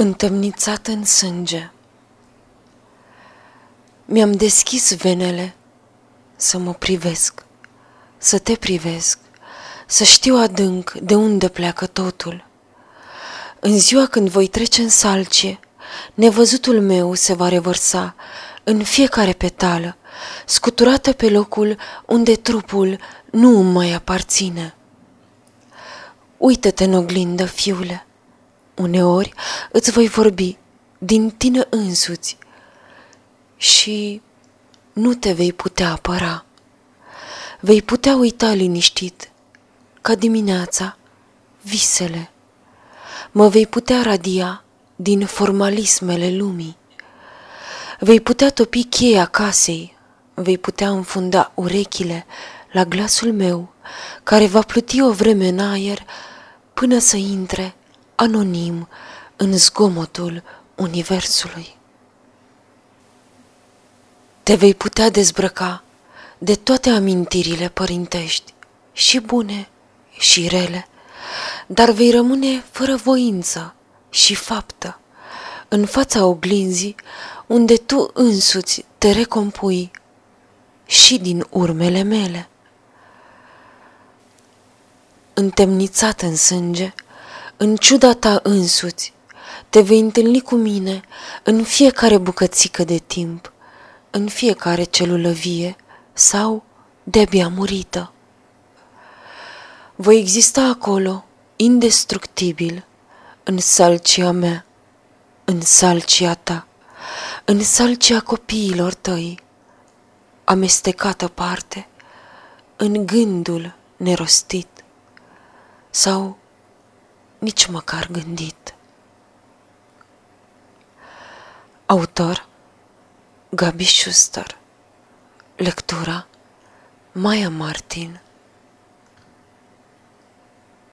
Întemnițat în sânge Mi-am deschis venele să mă privesc, să te privesc, să știu adânc de unde pleacă totul. În ziua când voi trece în salcie, nevăzutul meu se va revărsa în fiecare petală, scuturată pe locul unde trupul nu îmi mai aparține. Uită-te în oglindă, fiule, Uneori îți voi vorbi din tine însuți și nu te vei putea apăra. Vei putea uita liniștit, ca dimineața, visele. Mă vei putea radia din formalismele lumii. Vei putea topi cheia casei, vei putea înfunda urechile la glasul meu, care va pluti o vreme în aer până să intre anonim în zgomotul universului. Te vei putea dezbrăca de toate amintirile părintești, și bune și rele, dar vei rămâne fără voință și faptă în fața oglinzii unde tu însuți te recompui și din urmele mele. Întemnițat în sânge, în ciuda ta însuți, te vei întâlni cu mine în fiecare bucățică de timp, în fiecare celulă vie sau de-abia murită. Voi exista acolo, indestructibil, în salcia mea, în salcia ta, în salcia copiilor tăi, amestecată parte, în gândul nerostit sau nici măcar gândit. Autor Gabi Schuster Lectura Maya Martin